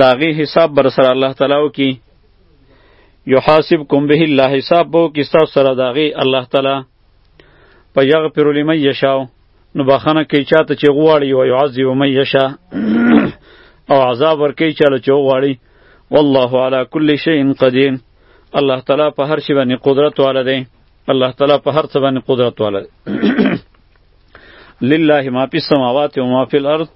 دا غي حساب بر سره الله تعالی او کی یحاسبکم به الله حساب بو کی تاسو سره دا غي الله تعالی په یغفر لمن یشاء نو بخنه کی چاته چې غواړي او یعذب من یشاء او عذاب ور کی چاله چې غواړي والله علی کل شیء قدیر الله تعالی په هر شی باندې قدرت والا دی الله تعالی په هر څه باندې قدرت والا دی لله ما فی السماوات و ما فی الارض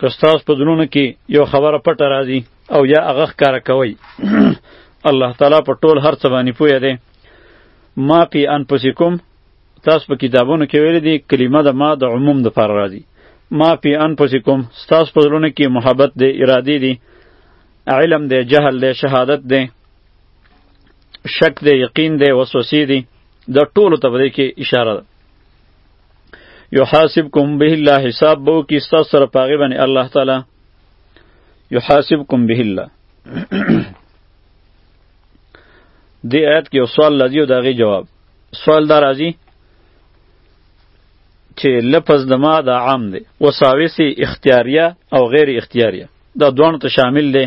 که ستاسو په زړونو کې یو خبره پټه راځي او یا هغه ښکاره کوئ الله تعالی په ټول هر څه باندې پوه دی ما پی انفسکم تاسو په کتابونو کې ویل دي کلمه د ما د عموم د پر راځي ما پی انفسکم تاسو په زړونو کې محبت دی ارادي دي علم دی جهل دی شهادت دی شک دی یقین دی وسوسې دي د ټولو ته په دې کې اشاره ده یحاسبکم به الله حساب بو کی تاسو سره پاغي باندې الله تعالی یحاسبکم به الله دی آیت کې یو سوال لذي او دغه جواب سوال دار راځي چې لفظ د ما دا عام دی وساوسی اختیاریه او غیر اختیاریه دا دوه ته شامل دی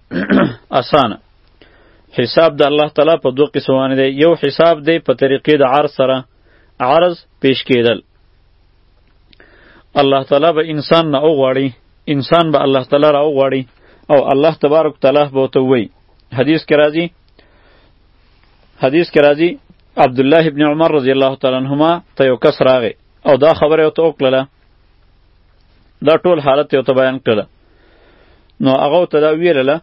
اسانه حساب د الله تعالی په دوه قسمه باندې دی یو حساب دی په طریقې د عرض سره عرض پیش کېدل الله تعالی به انسان نه وغواړي انسان به الله تعالی را وغواړي او الله تبارک تعالی به ورته وایي حدیث کې راځي حدیث کې راځي عبدالله ابن عمر رضی الله تعالی عنهما ته یو کس راغی او دا خبره ورته وکړله دا ټول حالت یو ته بیان کړل نو هغه ته دا ویلله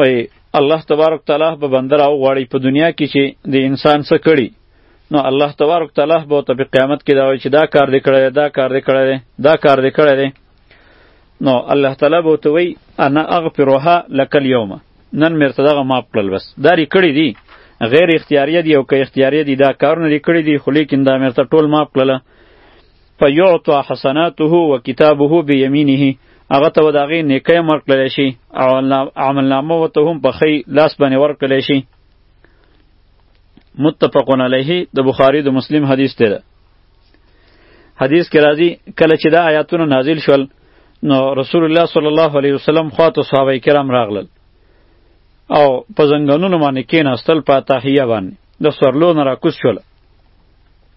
وای الله تبارک تعالی به بنده راو غواړي په دنیا کې چې د انسان څه کړي نو الله تبارک تعالی به ته په قیامت کې دا وایي چې دا کار دې کړی دا کار دې کړی دا کار دې کړی نو الله تعالی به ته وایي انا اغفرها لك اليوم نن مرته دغه ماپ کړل بس دا ری کړی دی غیر اختیاریه دی او که اختیاریه دی دا کارونه دی کړی دی خو لیکن دا مرته ټول ماپ کړل فیعطا حسناته و کتابه بیمینه هغه ته د هغې نیکۍ هم ورکړلی شي او عملنامه ورته هم په ښی لاس باندې ورکړلی شي متفقون علیه د بخاری د مسلم حدیث دی حدیث کې راځي کله چې دا آیاتونه نازل شول نو رسول الله صلی الله علیه وسلم خواته صحابه کرام راغلل او په زنګانونو باندې کېناستل په تحیه باندې د سورلو نه راکوز شول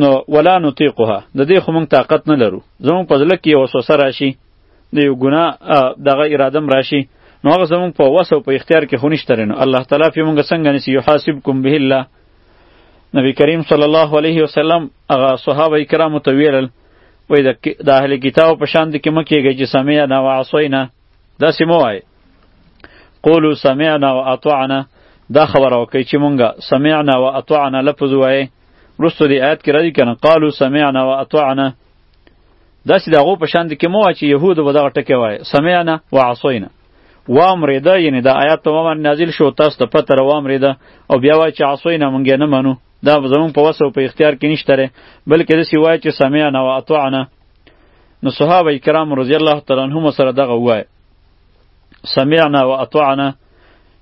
نو ولا نطيقها د دې خو موږ طاقت نه لرو زموږ په ځل کې وسوسه راشي د یو ګناه دغه اراده راشي نو هغه زموږ په وس او په اختیار کې خونیشته رنو الله تعالی په موږ څنګه نسی یحاسبکم به الله نبی کریم صلی الله علیه وسلم هغه صحابه کرامو ته ویل وای د اهل کتاب په شان د کې مکیږي چې سمعنا و عصینا دا سمو وای قولوا سمعنا و اطعنا دا خبره وکړي چې مونږه سمعنا و اطعنا لفظ وای وروسته دې آیت کې راځي که نه قالو سمعنا و اطعنا داسې د هغو په شان دي کې مه وایه چې یهودو به دغه ټکی وایه سمعنا و عصینا وامرېده یعنې دا آیات په ما باندې نازل شو تاسو ته پته را وامرېده او بیا وایه چې عصینا مونږ یې نه منو دا زمونږ په وس او په اختیار کې نشته دی بلکې داسې وایه چې سمعنا و اطعنا نو صحابه کرام رضی الله تعالی عنهم سره دغه وایه سمعنا و اطعنا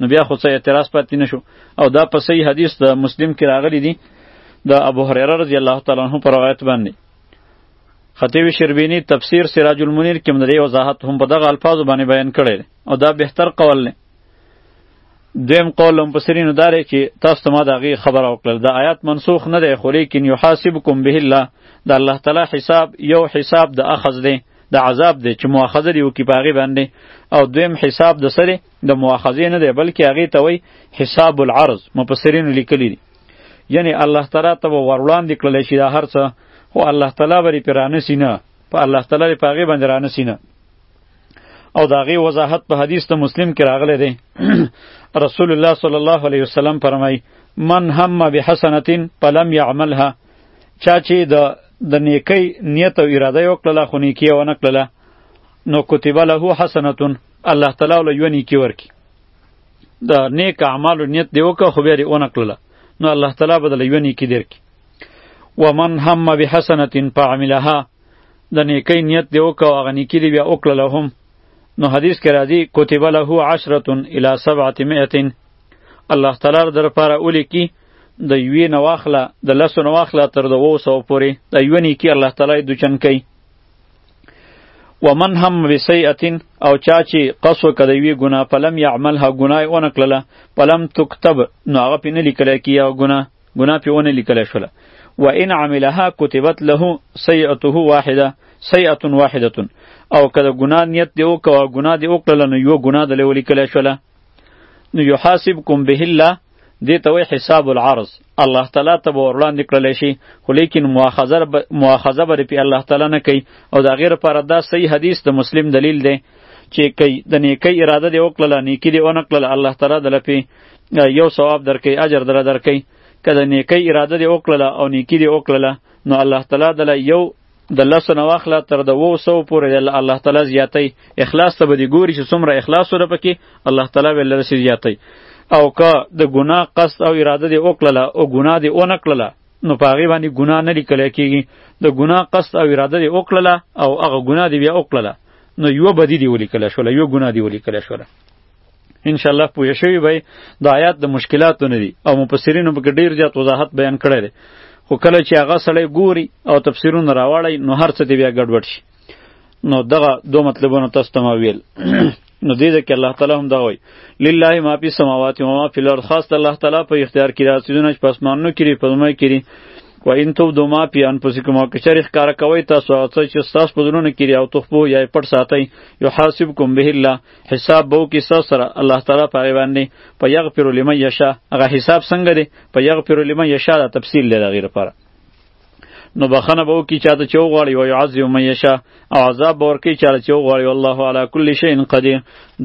نو بیا خو څه اعتراض پاتې نشو او دا په صحیح حدیث د مسلم کې راغلی دی د ابو هريره رضی الله تعالی عنه پر روایت باندې خطیب شربینی تفسیر سراج المنیر کې مدري وضاحت هم په دغه الفاظو باندې بیان کړی او دا بهتر قول نه دویم قول هم پسرینو داره چې تاسو ته ما د هغې خبره وکړل دا آیات منسوخ نه دی خو لیکن یحاسبکم به الله د الله تعالی حساب یو حساب د اخذ دی د عذاب دی چې مؤاخذه دې وکړي په هغې باندې او دویم حساب د سره د مؤاخذې نه دی بلکې هغې ته وایي حساب العرض مفسرینو لیکلي دي یعنی الله تعالی ته به وروړاندې کړلی شي دا هر څه خو الله تعالی به یې پرې رانسي نه په الله تعالی یې په هغې باندې رانسي نه او د هغې وضاحت په حدیث د مسلم کې راغلی دی رسول الله صلی الله علیه وسلم فرمایي من هم بحسنة فلم یعملها چا چې د د نیکی نیت او اراده یې وکړله خو نیکي یې ونه کړله نو کتبه له حسنتون الله تعالی له یو نیکی ورکی د نیک اعمالو نیت دی وکړه خو بیا یې ونه کړله نو الله تعالی به دله یو نیکی درکړي ومن هم بحسنه فعملها د نیکی نیت دی وکړه او هغه نیکي دی بیا وکړله هم نو حدیث کې راځي کتب له عشرة الی سبعة مئة الله تعالی در لپاره ولیکي د یوې نه واخله د لسو نه واخله تر دوو سوو پورې د یوه نیکي الله تعالی دوچن کوي ومن هم بسیئتن او چا چې قصو کړی وی ګناه فلم یعملها ګناه یې ونه کړله فلم تکتب نو هغه پې نه لیکلی کیږي هغه ګناه ګناه پې ونه لیکلی شوله و ان عملها کتبت له سیئته واحده سیئه واحده او که د ګناه نیت دې وکړه ګناه دې وکړله نو یوه ګناه دلې ولیکلی شوله نو یحاسبکم به الله دې ته وایي حساب العرض الله تعالی ته به وړاندې کړلی شي خو لیکن مؤاخذه مؤاخذه به پې الله تعالی نه کوي او د هغې لپاره دا صحیح حدیث د مسلم دلیل دی چې کوي د نیکۍ اراده دې وکړله نیکي دې ونه کړله الله تعالی دله پې یو ثواب درکوي اجر دله درکوي که د نیکۍ اراده دې وکړله او نیکي دې وکړله نو الله تعالی دله یو د لسو نه واخله تر د وو سو پورې د الله تعالی زیاتی اخلاص ته به دی ګوري چې څومره اخلاص سره پکې الله تعالی به لره زیاتی او که د ګناه قصد او اراده دی وکړله او ګناه دی اون کړله نو په هغې باندې ګناه نه لیکل کېږي د ګناه قصد او اراده دی وکړله او هغه ګناه دی بیا وکړله نو یوه بدی دی ولیکل شوله یوه ګناه دی ولیکل شوله ان شاء الله پوه شوی به د آیات د مشکلاتو نه دي او مفسرینو په ډیر زیات وضاحت بیان کړی دی خو کله چې هغه سړی ګوري او تفسیرونه راوړی نو هر څه دی بیا ګډوډ شي نو دغه دو مطلبونه تاسو ته ما ویل نو دې ځکه الله تعالی هم دا وایي لله ما فی السماوات و ما فی الارض خاص الله تعالی په اختیار کې راځي دونه چې پسمانو کړي په زمای کړي و ان تو دو ما پی انفسکم او کچری ښکار کوي تاسو هغه څه چې تاسو په دونو کې او تخبو یا پټ ساتي یو حاسبکم به الله حساب بو کې سو سره الله تعالی په باندې په یغفر لمن یشا هغه حساب څنګه دی په یغفر لمن یشا دا تفصیل لري غیر پر نو بخنه بو کې چاته چو غواړي او يعذب من یشا او عذاب بور کې چاته چو غواړي والله علی کل شیء قدیر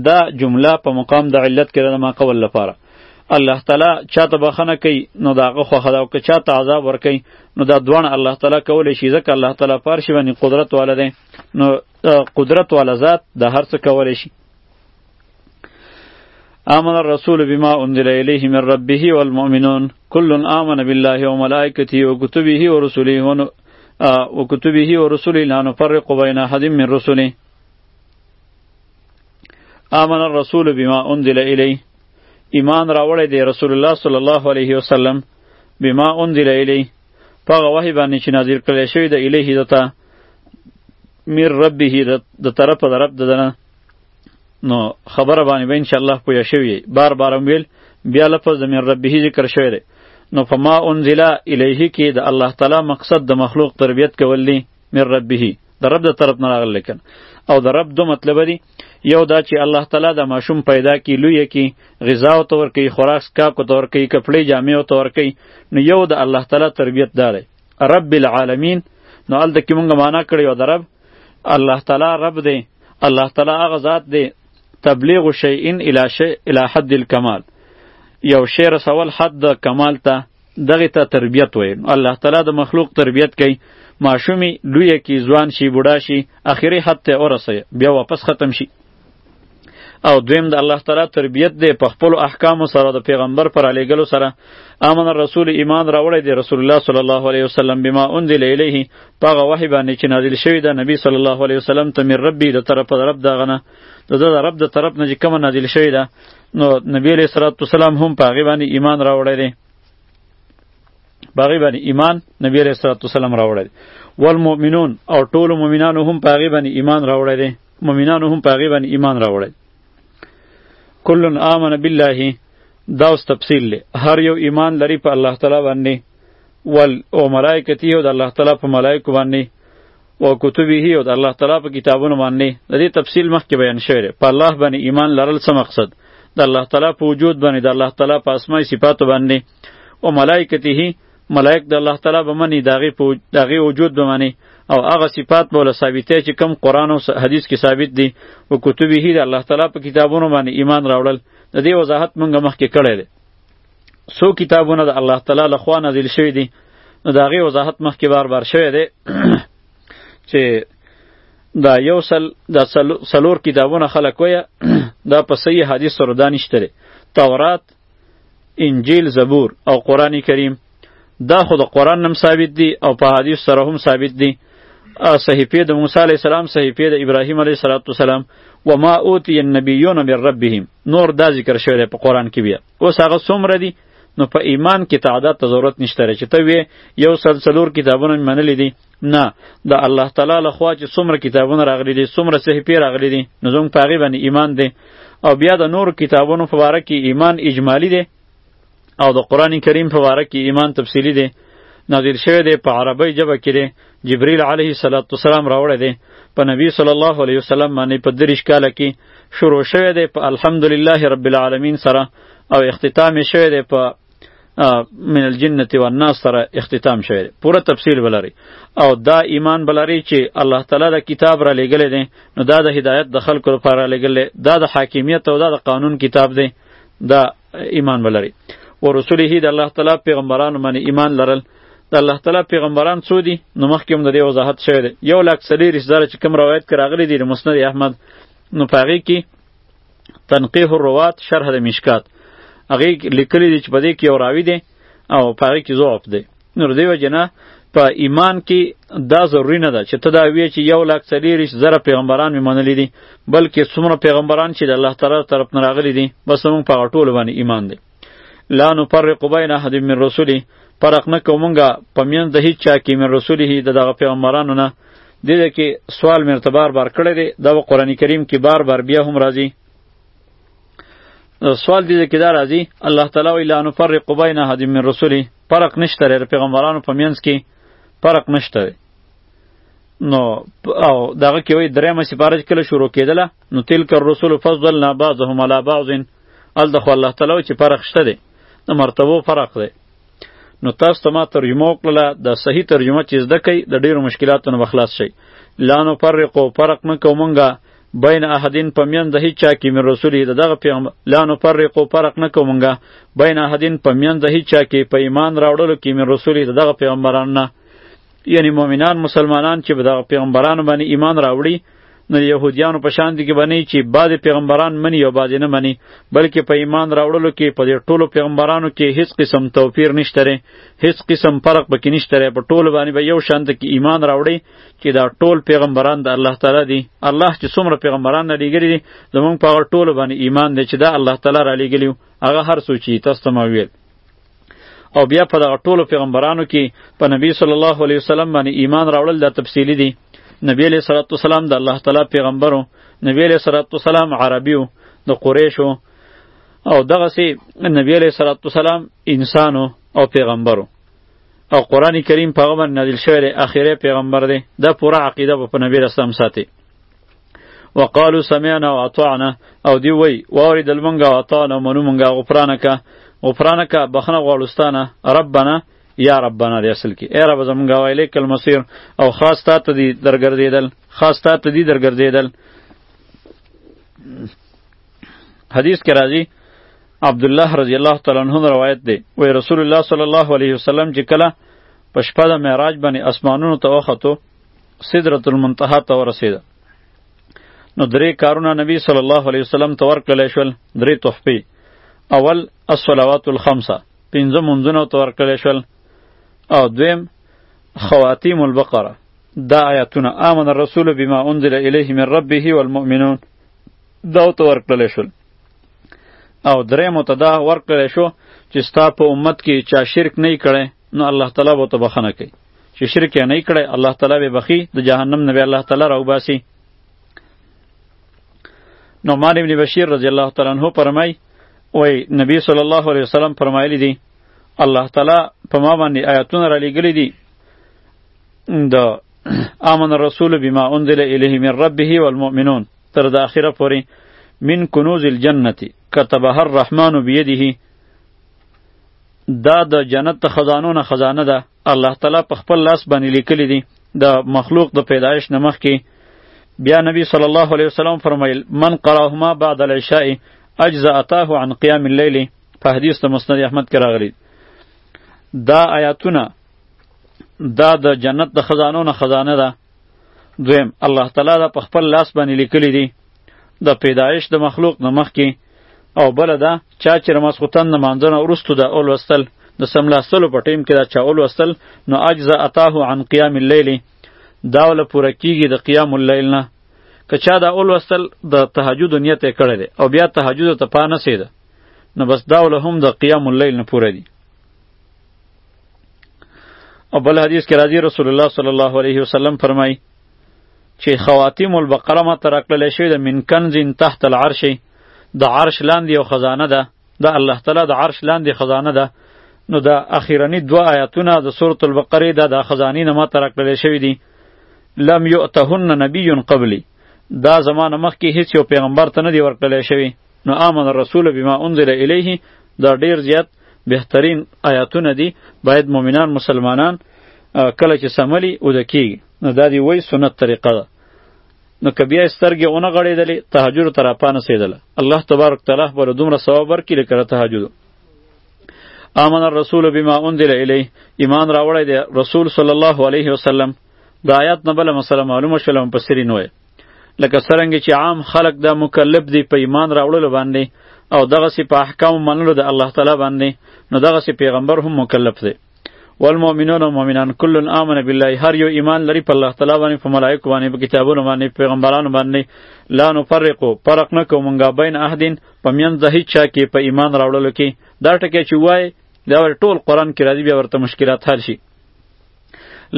دا جمله په مقام د علت کې د ما قول لپاره الله تعالی چاته بخنه کوي نو داغه خو خدا او که چاته عذاب ور کوي نو دا دوان الله تعالی کولې شي ځکه الله تعالی پارشي باندې قدرت والده نو قدرت والا ذات د هر څه کولی شي آمن الرسول بما انزل الیه من ربه والمؤمنون كل آمن بالله وملائكته وكتبه ورسله ون... آه وكتبه ورسله لا نفرق بين أحد من رسله آمن الرسول بما انزل الیه ایمان راوړی دی رسول الله صلی الله علیه وسلم بما انزل الیه پاغه وحی باندې چې نازل کړی شوی د الیه دته میر ربه د طرف د رب ددنه نو خبره باندې به ان شاء الله پوه شوی بار بار ویل بیا لفظ د میر ربه ذکر شوی دی نو فما انزل الیه کې د الله تعالی مقصد د مخلوق تربیت کول دی میر ربه د رب د طرف نه راغلی کن او د رب دو مطلب دی یو دا چې الله تعالی د ماشوم پیدا کی لوی کی غذا او تور کی خوراک کا کو تور کی کپڑے جامې او تور کی نو یو د الله تعالی تربیت داره رب العالمین نو هلته کې مونږ معنا کړې وه د رب الله تعالی رب دی الله تعالی هغه ذات دی تبلیغ شیء الی شیء الی حد الکمال یو شی رسول حد د کمال ته دغه ته تربیت وایي الله تعالی د مخلوق تربیت کوي ماشومی لوی کی ځوان شي بوډا شي اخیری حد ته ورسه بیا واپس ختم شي او دویم د الله تعالی تربیت دی په خپل احکام سره د پیغمبر پر علیګلو سره امن رسول ایمان راوړی دی رسول الله صلی الله علیه وسلم بما انزل الیه پاغه وحی باندې چې نازل شوی دی نبی صلی الله علیه وسلم ته مر ربی د طرف د رب دغه نه د د رب د طرف نه چې کوم نازل شوی دی نو نبی علیہ الصلوۃ والسلام هم پاغه باندې ایمان راوړی دی باغی باندې ایمان نبی علیہ الصلوۃ والسلام راوړی والمؤمنون او ټول مؤمنانو هم پاغه باندې ایمان راوړی دی مؤمنانو هم په هغې باندې ایمان راوړی کل آمن بالله دا اوس تفصیل دی هر یو ایمان لري په الله تعالی باندې ول او ملائکتی او د الله تعالی په ملائکو باندې او کتبه او د الله تعالی په کتابونو باندې د دې تفصیل مخکې بیان شوی دی په الله باندې ایمان لرل څه مقصد د الله تعالی په وجود باندې د الله تعالی په اسماء صفاتو باندې او ملائکته ملائک د الله تعالی به منی داغه په داغه وجود به منی او هغه صفات به له ثابتې چې کم قران او حدیث کې ثابت دي او کتبه هی د الله تعالی په کتابونو باندې ایمان راوړل د دې وضاحت مونږ مخکې کړی دی سو کتابونه د الله تعالی له خوا نازل شوی دي نو داغه وضاحت مخکې بار بار شوی دی چې دا یو سل د سلور کتابونه خلق ویا دا په صحیح حدیث سره دانشتره تورات انجیل زبور او قرآن کریم دا خو د قرآن نم ثابت دی او په حدیث سره هم ثابت دی صحیفه د موسی علیه السلام صحیفه د ابراهیم علیه السلام و ما اوتی النبیون من ربهم نور دا ذکر شوی دی په قرآن کې بیا اوس هغه څومره دی نو په ایمان کې تعداد ته ضرورت نشته چې ته وې یو سلسلور کتابونه منلې دي نه د الله تعالی له خوا چې څومره کتابونه راغلي دي څومره صحیفې راغلي دي نو زموږ په هغې باندې ایمان دی او بیا د نور کتابونو په باره کې ایمان اجمالی دی او د قرآن کریم په باره کې ایمان تفصیلی دی نازل شوی دی په عربی ژبه کې دی جبریل علیه السلام راوړی دی په نبی صلی الله علیه وسلم باندې په دریش کاله کې شروع شوی دی په الحمدلله رب العالمین سره او اختتام شوی دی په من الجنه و الناس سره اختتام شوی پوره تفصیل ولري او دا ایمان بلري چې الله تعالی د کتاب را لېګل دي نو دا د هدایت د خلکو لپاره لېګل دا د حاکمیت او دا د قانون کتاب دی دا ایمان بلري او رسوله د الله تعالی پیغمبرانو باندې ایمان لرل د الله تعالی پیغمبران څو دي نو مخکې هم د دې وضاحت شوی دی یو لاک سلیریس دره چې کوم روایت کې راغلی دی د مسند احمد نو په هغې کې تنقیح الروات شرح د مشکات هغه لیکلی دی چې په دې کې یو راوی دی او په هغه کې ضعف دی نو د دې وجه نه په ایمان کې دا ضروری نه ده چې ته دا وی چې یو لاک څلیریش زره پیغمبران مې منلی دي بلکې څومره پیغمبران چې د الله تعالی طرف نه راغلي دي بس موږ په هغه ټولو باندې ایمان دی لا نفرق بین احد من رسوله فرق نه کوو مونږه په میان د هیڅ چا کې من رسوله د دغه پیغمبرانو نه دې ده کې سوال مرتبار بار کړی دی دا قرآن کریم کې بار بار بیا هم راځي سوال دې کې دا راځي الله تعالی وی لا نفرق بین احد من رسوله فرق نشته لري پیغمبرانو په مینځ کې فرق نشته نو او دغه کې وی درېمه سپارښت کله شروع کېدله نو تلک الرسول فضلنا بعضهم علی بعض هلته خو الله تعالی چې فرق شته دی د مرتبو فرق دی نو تاسو ته ما ترجمه وکړله د صحیح ترجمه چې زده کوي د ډیرو مشکلاتو نه خلاص شي لا نو فرقو فرق نه کوو مونږه بین احدین په میند هیڅ چا کې من رسولی د دغه پیغمبر لا نو فرقو فرق نه کوو مونږه بین احدین په میند هیڅ چا کې په ایمان راوړلو کې من رسولی د دغه پیغمبران نه یعنی مؤمنان مسلمانان چې به دغه پیغمبرانو باندې ایمان راوړي نو یهودیانو په شان دي کې بنی چې بعد پیغمبران منی او بعد نه منی بلکې په ایمان راوړلو کې په دې ټولو پیغمبرانو کې هیڅ قسم توپیر نشته لري هیڅ قسم فرق پکې نشته لري په ټولو باندې به یو شان کې ایمان راوړي چې دا ټول پیغمبران د الله تعالی دي الله چې څومره پیغمبران نه لګري دي زمونږ په ټولو باندې ایمان دی چې دا الله تعالی را لګلیو هغه هر سوچي تاسو ته ما ویل او بیا په دغه ټولو پیغمبرانو کې په نبی صلی الله علیه وسلم باندې ایمان راوړل دا تفصیلی دي نبی علیه صلوات والسلام د الله تعالی پیغمبرو نبی علیه صلوات والسلام عربیو د قریشو او دغه سي نبی علیه صلوات والسلام انسانو او پیغمبرو او قران کریم په هغه باندې نازل شوی دی اخیری پیغمبر دی دا پوره عقیده په نبی رسول ساتي وقالو سمعنا واطعنا او دی وی واوریدل مونږه واطعنا منو مونږه غفرانکه غفرانکه بخنه غواړستانه ربنا یا ربنا دی اصل کې ای رب زمونږه ویلې کل مسیر او خاص تا ته دی درګرځیدل خاص تا ته دی درګرځیدل حدیث کې راځي عبد الله رضی الله تعالی عنہ روایت دی وی رسول الله صلی الله علیه وسلم چې کله په شپه د معراج باندې اسمانونو ته وختو سدرت المنتها ته ورسېده نو درې کارونه نبی صلی الله علیه وسلم ته ورکړل شول درې تحفې اول الصلوات الخمسه پنځه منځونه ته ورکړل شول او دویم خواتیم البقره دا آیاتونه آمن الرسول بما انزل الیه من ربه والمؤمنون دا ته ورکړل شول او درې متدا ورکړل شو چې ستا په امت کې چا شرک نه کړي نو الله تعالی به ته بخنه کوي چې شرک یې نه کړی الله تعالی به بخي د جهنم نه به الله تعالی راوباسي نعمان ابن بشیر رضی الله تعالی عنہ فرمای وای نبی صلی الله علیه وسلم فرمایلی دی الله تعالی په ما باندې آیاتونه را لېږلي دي د آمن الرسول بما انزل الیه من ربه والمؤمنون تر د اخره پورې من کنوز الجنه كتبها الرحمن بيده دا د جنت خزانو نه خزانه ده الله تعالی په خپل لاس باندې لیکلی دی د مخلوق د پیدایش نه مخکې بیا نبی صلی الله علیه وسلم فرمایل من قراهما بعد العشاء اجزا اتاه عن قیام اللیل په حدیث ته مسند احمد کې راغلی دا آیاتونه دا د جنت د خزانو نه خزانه ده دویم الله تعالی دا په خپل لاس باندې لیکلی دی د پیدایش د مخلوق نه مخکې او بل دا چا چې رمسخوتن د مانځنه وروسته دا اول وستل د سملاستلو په ټیم کې دا چا اول وستل نو اجزا اتاه عن قیام اللیل دا ول پوره کیږي د قیام اللیل نه که چا دا اول وستل د تهجد نیت کړی دی او بیا تهجد ته پانه سیده نو بس دا ول هم د قیام اللیل نه پوره دی او بل حدیث کې راځي رسول الله صلی الله علیه وسلم فرمایي چې خواتیم البقره ما ترکل شوی د من کنزین تحت العرش د عرش لاندې یو خزانه ده د الله تعالی د عرش لاندې خزانه ده نو دا اخیرنی دوه آیاتونه د سورۃ البقره دا د خزانې نه ما ترک کړل شوی دي لم یؤتهن نبی قبلی دا زمانه مخکې هیڅ یو پیغمبر ته نه دی ورکړل شوی نو آمن الرسول بما انزل الیه دا ډیر زیات بهترین آیاتونه دي باید مؤمنان مسلمانان کله چې سملی او دکی نو دا دی وای سنت طریقه ده نو که بیا سترګې ونه غړېدلې تهجد ته راپانه سېدله الله تبارک تعالی به له دومره ثواب ورکړي لکه د تهجدو آمن الرسول بما انزل الیه ایمان راوړی دی رسول صلی الله علیه وسلم د آیات نه بله مسله معلومه شوله مفسرین وایي لکه څرنګه چې عام خلق د مکلف دی په ایمان راوړلو باندې او دغسې په احکامو منلو د الله تعالی باندې نو دغسې پیغمبر هم مکلف دی والمؤمنون مؤمنان كل آمن بالله هر یو ایمان لري په الله تعالی باندې په ملائکه باندې په کتابونو باندې پیغمبرانو باندې لا نفرق فرق نه کوو مونږه بین احدین په میان زهی چا کې په ایمان راوړلو کې دا ټکی چې وای دا ور ټول قران کې راځي بیا ورته مشکلات حل شي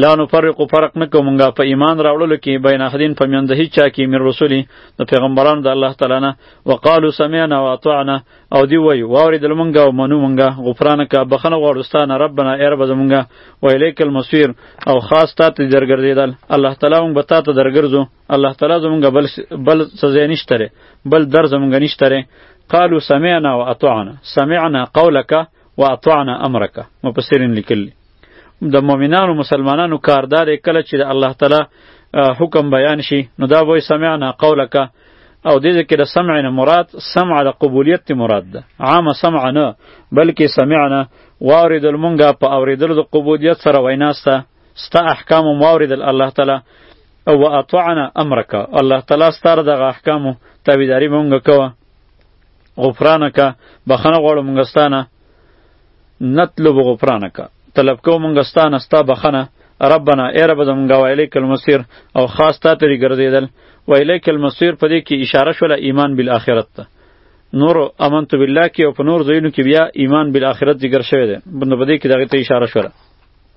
لا نفرق فرق نه کوو مونږه په ایمان راوړلو کې بین احدین په میان زهی چا کې مر رسولي د پیغمبرانو د الله تعالی نه وقالو سمعنا واطعنا او دی وای واوریدل مونږه او منو مونږه غفرانک بخنه غواړو ستانه ربنا ای رب زمونږه و الیک المصیر او خاص تا ته درګرځیدل الله تعالی مونږ به تا ته درګرځو الله تعالی زمونږه بل بل سزا نشته بل در زمونږه نشته قالو سمعنا و اطعنا سمعنا قولک و اطعنا امرک مفسرین لیکلی د مؤمنانو مسلمانانو کار دا دی کله چې د الله تعالی حکم بیان شي نو دا وای سمعنا قولک او دې ځکه د سمع نه مراد سمع د قبولیت ته مراد ده عام سمع نه بلکې سمعنا وارد المنګه په اوریدلو د قبولیت سره ویناسته ستا احکام مورد الله تعالی او اطعنا امرک الله تعالی ستاره د احکام تابعداري مونږ کوه غفرانک بخنه غواړم مونږ ستانه نطلب غفرانک طلب کو مونږ ستانه ستا بخنه ربنا ای رب زمونږه و الیک المصیر او خاص تا تری ګرځیدل و الیک المصیر په دې کې اشاره شوله ایمان بالآخرت ته نور امنت بالله کې او په نور ځایونو کې بیا ایمان بالآخرت ذکر شوی دی بنده په دې کې دغه ته اشاره شوله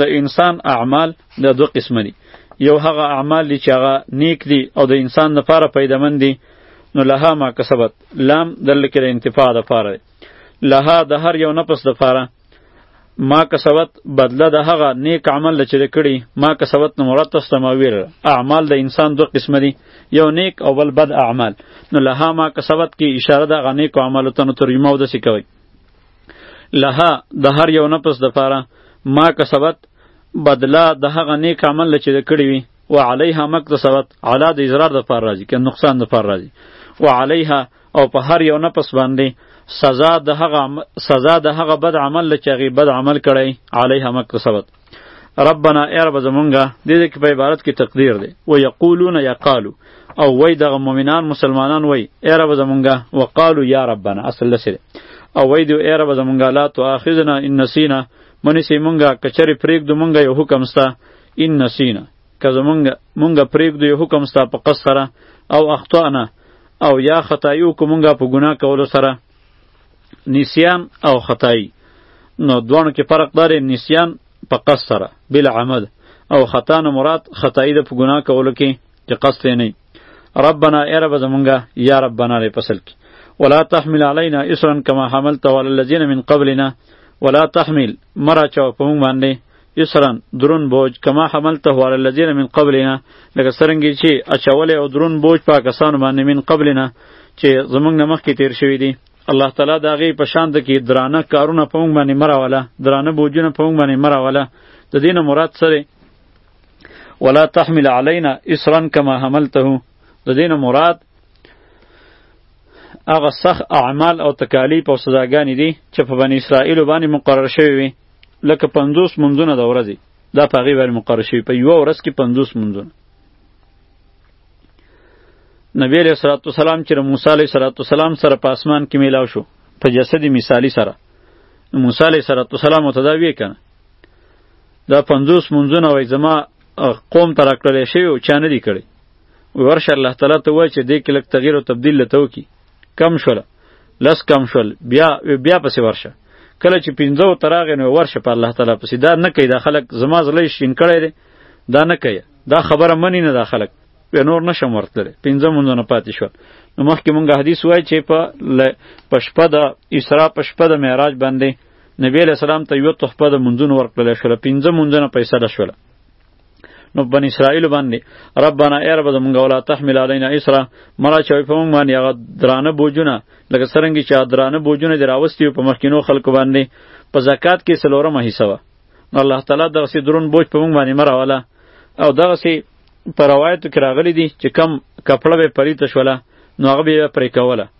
د انسان اعمال د دوه قسمه دي یو هغه اعمال دي چې هغه نیک دي او د انسان لپاره پیدمن دي نو لها ما کسبت لام دلته کې د انتفاع لپاره دی لها د هر یو نفس لپاره ما کسبت بدله د هغه نیک عمل چې کړي ما کسبت نو مراد تاسو ته ما ویل اعمال د انسان دوه قسم دي یو نیک او بل بد اعمال نو لها ما کسبت کې اشاره د غنیک عمل ته نو ترجمه ودسې کوي لها د هر یو نفس د پاره ما کسبت بدلا د هغه نیک عمل چې د کړی وي و علیها مکتسبت علا د اضرار د پاره راځي که نقصان د پاره راځي و علیها او په هر یو نفس باندې سزا د هغه سزا د هغه بد عمل چې هغه بد عمل کړی علیها مکتسبت ربنا ای رب زمونږه دې دې کې په عبارت کې تقدیر دی و یقولون یا قالو او وای دغه مؤمنان مسلمانان وای ای رب زمونږه وقالو یا ربنا اصل لسره او وای دی ای رب زمونږه لا تو اخذنا ان نسینا منی سی مونږه کچری پریک دو مونږه یو حکم ستا ان نسینا که زمونږه مونږه پریک دو یو حکم ستا په قصره او اخطانا او یا خطایو کو مونږه په ګناه کولو سره نسیان او خطایی نو دوانو کې فرق داره نسیان په قصد سره بل عمد او خطا نه مراد خطایی د په ګناه کولو کې چې قصد نه ربنا ای رب زمونږه یا ربنا لري پسل کې ولا تحمل علينا اسرا كما حملت على الذين من قبلنا ولا تحمل مرا چا په مونږ باندې یسرا درون بوج کما حملته علی الذین من قبلنا لکه سرنګی چې اچولې او درون بوج پاکستان باندې من قبلنا چې زمونږ نمخ کې تیر شوی دی الله تعالی دا غي پشان د کې درانه کارونه په مونږ باندې مراواله درانه بوجونه په مونږ باندې مراواله د دینه مراد سره ولا تحمل علينا اسرا كما حملته د دینه مراد هغه سخت اعمال او تکالیف او سزاګانې دي چې په بنی اسرائیل باندې مقرر شوی وي لکه پنځوس منځونه د ورځې دا په هغې باندې مقرر شوي په یوه ورځ کې پنځوس منځونه نبی علیه صلات وسلام چې موسی علیه صلات وسلام سره په اسمان کې میلاو شو په جسد مثالی سره موسی علیه صلات وسلام ته دا وی کنه دا پنځوس منځونه وای زما قوم ته راکړل شوی او چا نه دی کړی ورشه الله تعالی ته وای چې دې کې لږ تغییر او تبدیل لته وکړي کم شول لس کم شول بیا بیا پسې ورشه کله چې پنځو تراغې نو ورشه په الله تعالی پسې دا نه کوي دا خلک زما زلی شین کړی دی دا نه کوي دا خبره منی نه دا خلک په نور نشم ورتللی پنځه مونږ نه پاتې شول نو مخکې مونږ حدیث وای چې په په شپه د اسراء په شپه د معراج باندې نبی علیہ السلام ته یو تحفه د منځونو ورکړل شو پنځه منځونه پیسې شول نو بن اسرائیل باندې ربانا ای رب زمونږ ولا تحمل علینا اسرا مرا چوي په مونږ باندې هغه درانه بوجونه لکه سرنګ چې درانه بوجونه دراوستي په مخکینو خلکو باندې په زکات کې سلورمه حصہ و نو الله تعالی دغه سي درون بوج په مونږ باندې مراواله او دغه سي په روایتو کې راغلي دي چې کم کپړه به پریته شوله نو هغه به پرې کوله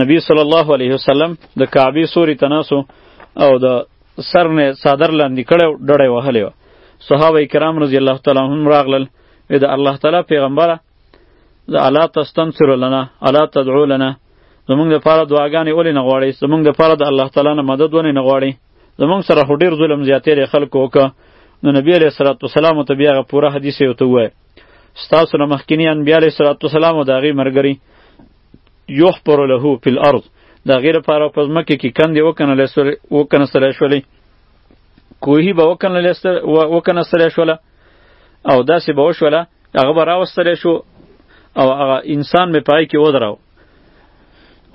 نبی صلی الله علیه وسلم د کعبه سوري تناسو او د سر نه صادر لاندې کړو ډړې وهلې و صحابه کرام رضی الله تعالی عنهم راغلل وی د الله تعالی پیغمبره د الا تستنصر لنا الا تدعو لنا زمونږ د پاره دعاګانې ولې نه غواړي زمونږ د پاره د الله تعالی نه مدد ولې نه غواړي زمونږ سره خو ډیر ظلم زیاتې لري خلکو وکړه نو نبی علیه الصلاۃ والسلام ته بیا پوره حدیث یې وته ووایه ستاسو نه مخکینی انبیا علیه صلوات والسلام او د هغې مرګري یحفر له فی الارض د هغې لپاره په ځمکه کې کندې وکنستلی شولې کوهي به وکنستلی شوله او داسې به وشوله هغه به راوستلی شو او هغه انسان به پای کې ودراو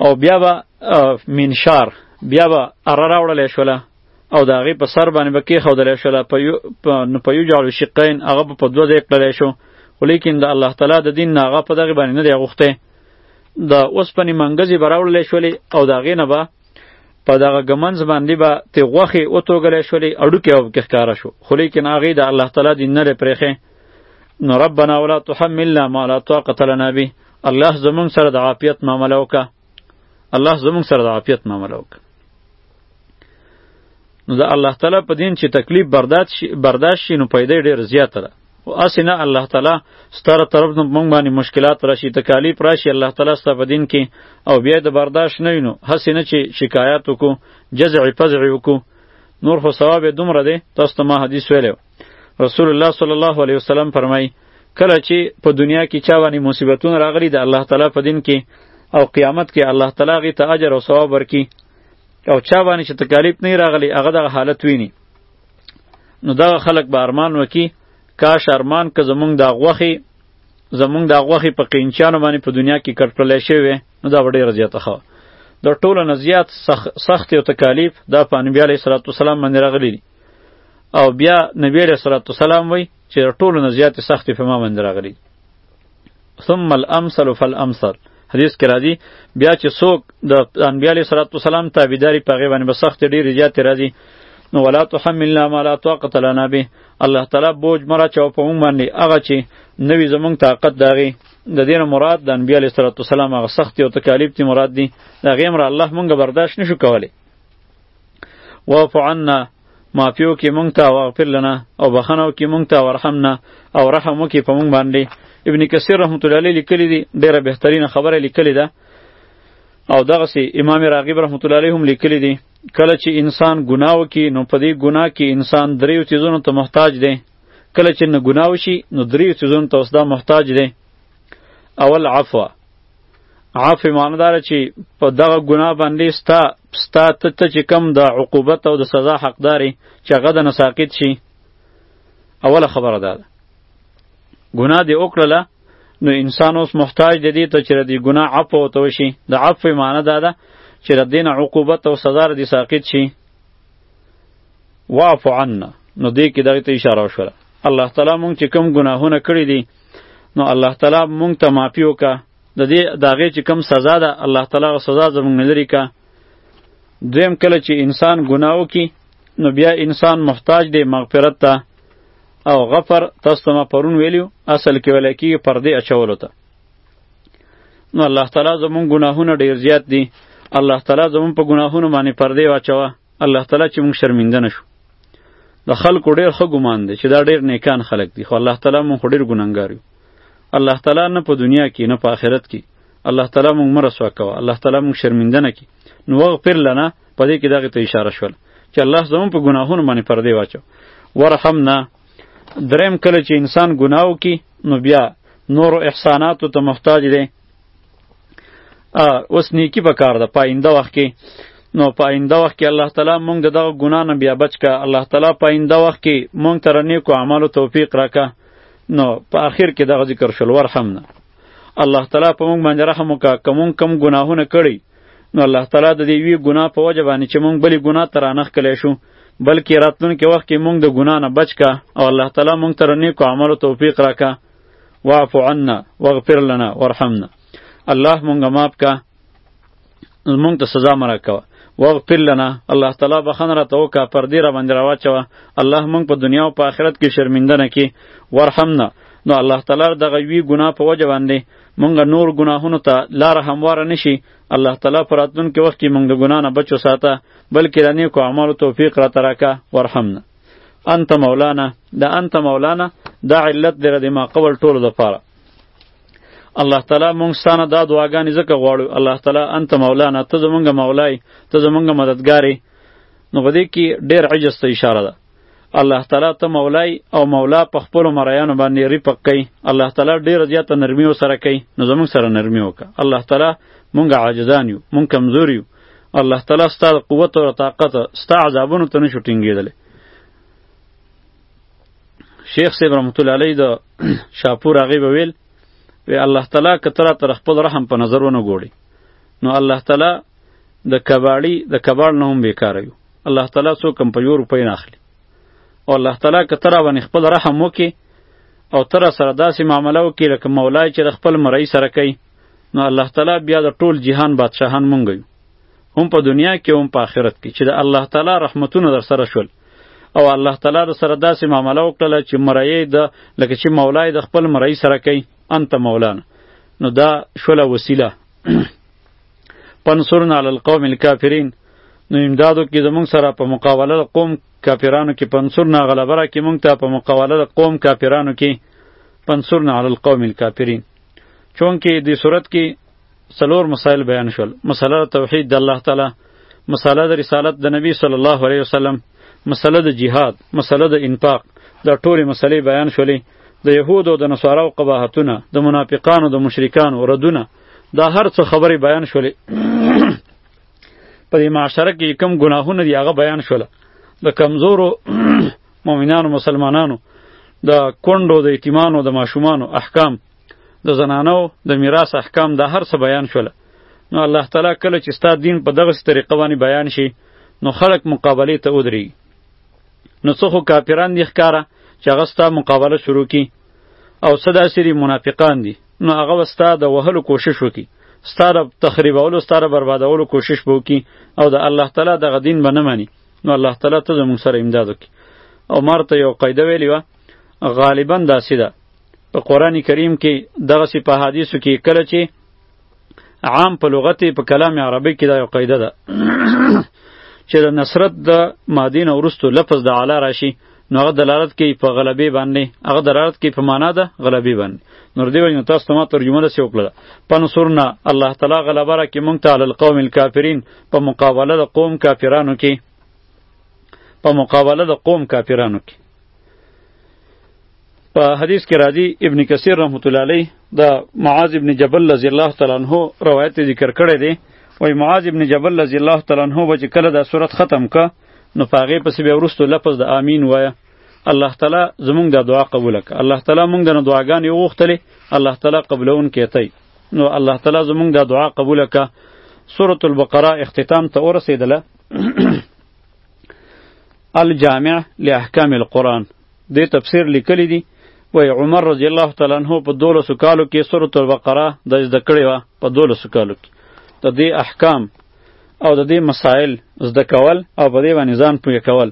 او بیا به منشار بیا به اره راوړلی شوله او د هغې په سر باندې به کېښودلی شو نو په یجعل شقین هغه به په دوه ځای کړلی شو خو لیکن د الله تعالی د دین نه هغه په دغې باندې نه دی غوښتی د اوسپنې منګزې به راوړلی شولې او د هغې نه به په دغه ګمنځ باندې به تې غوښې وتوږلی شولې اډوکې به پکې ښکاره شو خو لیکن هغې د الله تعالی دین نه دی پرېښی نو ربنا ولا تحملنا ما لا طاقت لنا به الله زمونږ سره د عافیت معامله وکړه الله زموږ سره د عافیت معامله وکړه نو د الله تعالی په دین چې تکلیف برداشت شي برداشت شي نو پیدا ډیر زیاته ده او اسنه الله تعالی ستاره طرف نه مونږ باندې مشکلات راشي تکالیف راشي الله تعالی ستاسو په دین کې او بیا د برداشت نه وینو حسنه چې شکایت وکړو جزع فزع وکړو نور خو ثواب دومره دی تاسو ته ما حدیث ویلو رسول الله صلی الله علیه وسلم فرمای کله چې په دنیا کې چا باندې مصیبتونه راغلي د الله تعالی په دین کې او قیامت کې الله تعالی غي ته اجر او ثواب ورکي او چا باندې چې تکالیف نه راغلي هغه دغه حالت ویني نو دا خلک به ارمان وکي کاش ارمان که زمونږ د غوخي زمونږ د غوخي په قینچانو باندې په دنیا کې کټکړل شوی نو دا وړي رضیته خو د ټولو نه زیات سخت او تکالیف دا په انبیاء علیه السلام باندې راغلي دي او بیا نبی علیه الصلاة والسلام وایي چې تر ټولو نه زیاتې سختې په ما باندې راغلي ثم الامثل فالامثل حدیث کې راځي بیا چې څوک د انبیا علیه الصلاة والسلام تابعداري په هغې باندې به سختې ډېرې زیاتې راځي نو ولا تحملنا ما لا طاقت لنا به الله تعالی بوج مرا چاو په مونږ باندې هغه چې نوی زمونږ طاقت داغي د دین مراد د انبیاء علیه السلام هغه سخت او تکالیف تی مراد دي دا غیم را الله مونږ برداشت نشو کولی واعف عنا معافیو کې مونږ ته واغفر لنا او بخنو کې مونږ ته ورحمنا او رحم وکې په مونږ باندې ابن کثیر رحمت الله علیه لیکلی دی ډیره بهترینه خبره لیکلی ده او دغه سي امام راغب رحمت الله علیه هم لیکلی دی کله چې انسان ګناه وکي نو په دې ګناه کې انسان دریو چیزونو ته محتاج دی کله چې نه ګناه وشي نو دریو چیزونو ته اوس دا محتاج دی اول عفو عفو معنی داره چې په دغه ګناه باندې ستا ستا ته ته چې کم د عقوبت او د سزا حقدارې چې هغه د نساقط شي اوله خبره ده ګناه دې وکړله نو انسان اوس محتاج دی دې ته چې د ګناه عفو ورته وشي د عفو معنی دا ده چې د دین عقوبت او سزا دې ساقط شي واعف عنا نو دې کې دغه ته اشاره وشوله الله تعالی مونږ چې کوم ګناهونه کړی دي نو الله تعالی مونږ ته معافي وکړه د دې د هغې چې کوم سزا ده الله تعالی هغه سزا زمونږ نه لرې کړه دویم کله چې انسان ګناه وکړي نو بیا انسان محتاج دی مغفرت ته او غفر تاسو ته ما پرون ویلیو اصل کې ویلی کېږي پردې اچولو ته نو الله تعالی زمونږ ګناهونه ډېر زیات دي الله تعالی زمونږ په ګناهونو باندې پردې واچوه الله تعالی چې موږ شرمنده نشو د خلکو ډیر ښه ګمان دی چې دا ډیر نیکان خلک دي خو الله تعالی موږ ډیر ګناهګار یو الله تعالی نه په دنیا کې نه په آخرت کې الله تعالی موږ مرسوا کوه الله تعالی موږ شرمنده نه کی نو وغفر لنا په دې کې دغه ته اشاره شول چې الله زموږ په ګناهونو باندې پردې واچو ورحمنا دریم کله چې انسان ګناو کی نو بیا نور احسانات ته محتاج دی اوس نیکی په کار ده پاینده وخت کې نو پاینده وخت کې الله تعالی مونږ د دغه ګنا نه بیا بچ کا الله تعالی پاینده وخت کې مونږ تر نیکو اعمالو توفیق راکا نو په اخر کې دغه ذکر شول ورحمنا الله تعالی په مونږ باندې رحم وکا کوم کم ګناهونه کړی نو الله تعالی د دې وی ګناه په وجه باندې چې مونږ بلی ګناه تر انخ کلی شو بلکې راتلونکي وخت کې مونږ د ګناه نه بچ کا او الله تعالی مونږ تر نیکو اعمالو توفیق راکا واعف عنا واغفر لنا وارحمنا الله مونږه معاف کا مونږ ته سزا مرا کوه واغفر لنا الله تعالی بخنه را تو کا پر دې را باندې را واچوه الله مونږ په دنیا او په آخرت کې شرمنده نه کی وارحمنا نو الله تعالی دغه وی ګناه په وجه باندې مونږ نور ګناهونو ته لار همواره نشي الله تعالی پر راتلونکي وخت کې مونږ د ګناه نه بچو ساته بلکې د نیکو اعمالو توفیق را تراکه وارحمنا انت مولانا دا انت مولانا دا علت دی د ما قبل ټولو لپاره الله تعالی مونږ ستانه دا دعاګانې ځکه غواړو الله تعالی انت مولانا ته زمونږ مولای ته زمونږ مددګاری نو په دې کې ډېر عجز ته اشاره ده الله تعالی ته مولای او مولا په خپل مریانو باندې ریپک کوي الله تعالی ډېر زیاته نرمي سره کوي نو زمونږ سره نرمي وکړه الله تعالی مونږ عاجزان یو مونږ کمزور یو الله تعالی ستا د قوت او طاقت ستا عذابونو ته نشو ټینګېدلی شیخ صاحب رحمت الله علیه د شاپور هغې به ویل وی الله تعالی که ته راته خپل رحم په نظر ونه ګورې نو الله تعالی د کباړي د کباړ نه هم بېکاره یو الله تعالی څوک هم په یو روپۍ نه اخلي او الله تعالی که ته راباندې خپل رحم وکړې او ته راسره داسې معامله وکړې لکه مولای چې د خپل مرۍ سره کوي نو الله تعالی بیا د ټول جهان بادشاهان مونږ یو هم په دنیا کې هم په آخرت کې چې د الله تعالی رحمتونه در سره شول او الله تعالی در سره داسې معامله وکړله چې مرایې د لکه چې مولای د خپل مرای سره کوي انت مولانا نو دا شوله وسیله پنصرنا علی القوم الکافرین نو امدادو کې زمونږ سره په مقابله د قوم کافرانو کې پنصرنا غلبه را کې مونږ ته په مقابله د قوم کافرانو کې پنصرنا علی القوم الکافرین چونکه دې صورت کې څلور مسائل بیان شول مسله توحید د الله تعالی مسله د رسالت د نبی صلی الله علیه وسلم مسله د جهاد مسله د انفاق دا ټولې مسلې بیان شولې د یهودو د نصاراو قباحتونه د منافقانو د مشرکانو ردونه دا هر څه خبرې بیان شولې په دې معاشره کې کم ګناهونه دي هغه بیان شول د کمزورو مؤمنانو مسلمانانو د کونډو د یتیمانو د ماشومانو احکام د زنانو د میراث احکام د هر څه بیان شول نو الله تعالی کله چې ستا دین په دغه طریقه باندې بیان شي نو خلق مقابله ته ودري نو څه خو کافران دي ښکارا چې هغه ستا مقابله شروع کی او صدا سری منافقان دي نو هغه وستا د وهلو کوشش وکي ستاره تخریبولو ستاره بربادولو کوشش بو کی او د الله تعالی دغه دین به نه مانی نو الله تعالی ته زموږ سره امداد وکړي او مار ته یو قاعده ویلی وه غالبا داسې ده په قرآن کریم کې دغسې په حدیثو کې کله چې عام په لغت په کلام عربي کې دا یو قاعده ده چې د نصرت د مادین او وروستو لفظ د علا راشي نو هغه دلالت کوي په غلبې باندې هغه دلالت کوي په معنا ده غلبې باندې نور دی وجه تاسو ته ما ترجمه ده سی وکړه پنصرنا الله تعالی غلبه را کې مونږ ته علی القوم الکافرین په مقابله د قوم کافرانو کې په مقابله د قوم کافرانو کې په حدیث کې راځي ابن کثیر رحمت الله علیه د معاذ ابن جبل رضی الله تعالی عنہ روایت ذکر کړی دی وای معاذ ابن جبل رضی الله تعالی عنہ به چې کله دا صورت ختم که نو په هغې پسې بیا وروسته لفظ د آمین وایه الله تعالی زمونږ د دعا قبول کړه الله تعالی مونږ نه دعاګانې وغوښتلې الله تعالی قبولونکی دی نو الله تعالی زمونږ د دعا قبول کړه سورة البقره اختتام ته ورسېدله الجامع لاحکام القرآن دې تفسیر لیکلی دی وای عمر رضی الله تعالی عنہ په 1200 کالو کې سورۃ البقره د زده کړې وا په 1200 کالو کې د دې احکام او د دې مسائل زده کول او په دې باندې ځان پوهه کول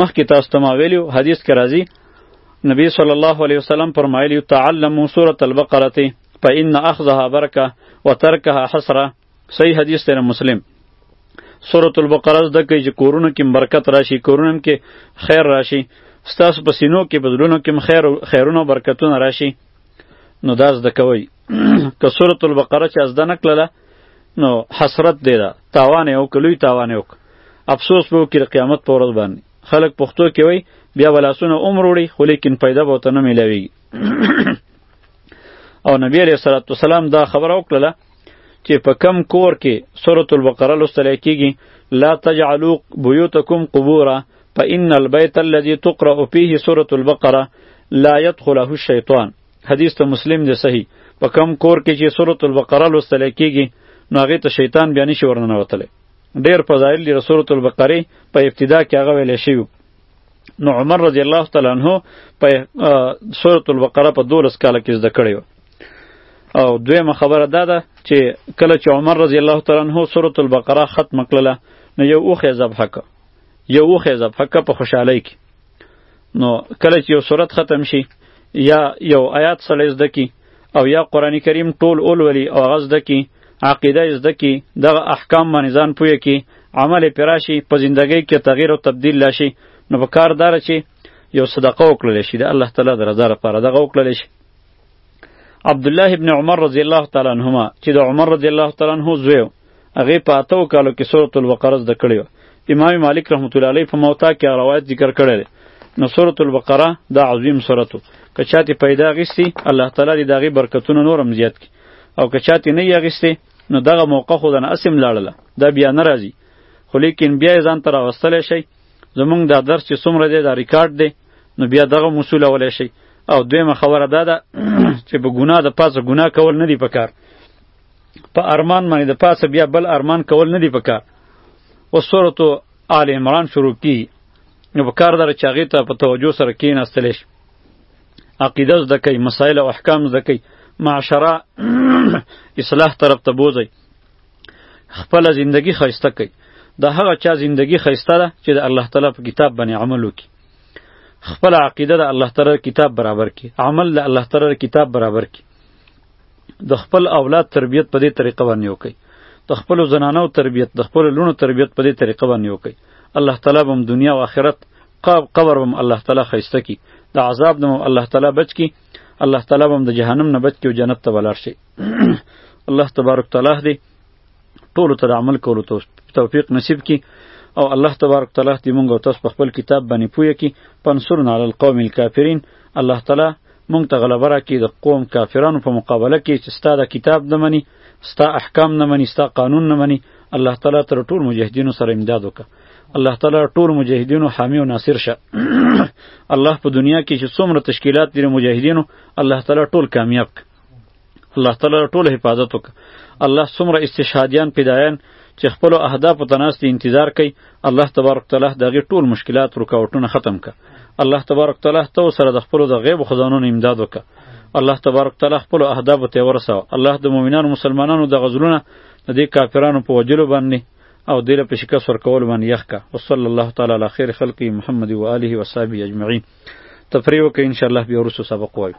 مخکې تاسو ته ما ویلو حدیث کې راځي نبی صلی الله علیه وسلم فرمایلی تعلموا سورۃ البقره فإن أخذها بركة وتركها حسرة صحیح حدیث ته مسلم سورۃ البقره زده کوي چې کورونو کې برکت راشي کورونو کې خیر راشي ستاسو په سینو کې په زړونو کې خیر خیرونه او برکتونه راشي نو دا زده کوي که سورۃ البقره چې زده نه کړله نو حسرت دی دا تاوان یې وکړ لوی تاوان یې وکړ افسوس به وکړي قیامت په ورځ باندې خلک پښتو کې وایي بیا به لاسونه عمر وړي خو لیکن پیدا به ورته نه میلاویږي او نبی علیه السلام دا خبره وکړله چې په کم کور کې سورۃ البقره لوستل کېږي لا تجعلوا بيوتکم قبورا فإن البيت الذي تقرأ فيه سورة البقرة لا يدخله الشیطان حدیث ته مسلم دی صحیح په کم کور کې چې سورۃ البقره لوستل کېږي نو هغه ته شیطان بیا نشي ورننه وتلی ډیر فضایل لري سورۃ البقره په ابتدا کې هغه ویل شوی نو عمر رضی الله تعالی عنہ په سورۃ البقره په 12 کال کې زده کړی او دویمه خبره دا ده چې کله چې عمر رضی الله تعالی عنہ سورۃ البقره ختم کړله نو یو اوخه ذبح ک یو اوخه ذبح ک په خوشحالۍ کې نو کله چې یو سورۃ ختم شي یا یو آیات سره زده کی او یا قران کریم ټول اول ولی او غز زده کی عقیده زده کی دغه احکام باندې ځان پوهه کی عمل پراشي په زندګۍ کې تغییر او تبدیل لاشي نو په کار دار چې یو صدقه وکړل شي د الله تعالی د رضا لپاره دغه وکړل شي عبد الله ابن عمر رضی الله تعالی عنهما چې د عمر رضی الله تعالی عنہ زوی هغه په اتو کالو کې سورۃ البقره زده کړې و امام مالک رحمت الله علیه په موتا کې روایت ذکر کړی دی نو سورۃ البقره دا عظیم سورۃ که چاته پیدا غیستی الله تعالی دې داغي برکتونه نورم زیات کړي او که چاته نه یغیستی نو دغه موقع خو دنه اسم لاړله دا بیا ناراضي خو لیکن بیا ځان تر واستل شي زمونږ دا درس چې څومره دی دا ریکارډ دی نو بیا دغه مسولولی شئ او دویمه خبره دا ده چې په ګناه د پاسه ګناه کول نه دی پکار په ارمان باندې د پاسه بیا بل ارمان کول نه دی پکار او سورۃ آل عمران شروع کی نو په کار دره چاغې ته په توجه سره کیناستل شي عقیده زده کوي مسایل او احکام زده کوي معاشره اصلاح طرف ته بوځي خپل زندگی خیسته کوي د هغه چا زندگی خیسته ده چې د الله تعالی په کتاب باندې عمل وکړي خپل عقیده د الله تعالی کتاب برابر کړي عمل د الله تعالی کتاب برابر کړي د خپل اولاد تربیت په دې طریقه باندې وکړي د خپل زنانو تربیت د خپل لونو تربیت په دې طریقه باندې وکړي الله تعالی بم دنیا او آخرت قاب قبر بم الله تعالی خیسته کی د عذاب نه الله تعالی بچ کی الله تعالی بم د جهنم نه بچ کی او جنت ته ولاړ شي الله تبارک تعالی دې ټولو ته د عمل کولو توفیق نصیب کړي او الله تبارک تعالی دې مونږ او تاسو په خپل کتاب باندې پوهه کړي پنصرنا علی القوم الکافرین الله تعالی مونږ ته غلبه راکړي د قوم کافرانو په مقابله کې چې ستا د کتاب نه مني ستا احکام نه مني ستا قانون نه مني الله تعالی تر ټول مجاهدینو سره امداد وکړه الله تعالی ټول مجاهدینو حامی او ناصر شه الله په دنیا کې چې څومره تشکیلات دي مجاهدینو الله تعالی ټول کامیاب کړه الله تعالی ټول حفاظت وک الله څومره استشهادیان پیدایان چې خپل اهداف ته ناست انتظار کوي الله تبارک تعالی دغه ټول مشکلات رکاوټونه ختم ک الله تبارک تعالی ته سره د خپل د غیب خزانو امداد وک الله تبارک تعالی خپل اهداف ته ورساو الله د مؤمنانو مسلمانانو د غزلونه د دې کافرانو په وجلو باندې او دله په شکست ورکول باندې یخ کا وصلی الله تعالی علی خیر خلقی محمد و آله و صحبه اجمعین تفریح وکړئ انشاءالله بیا وروسته سبق وایو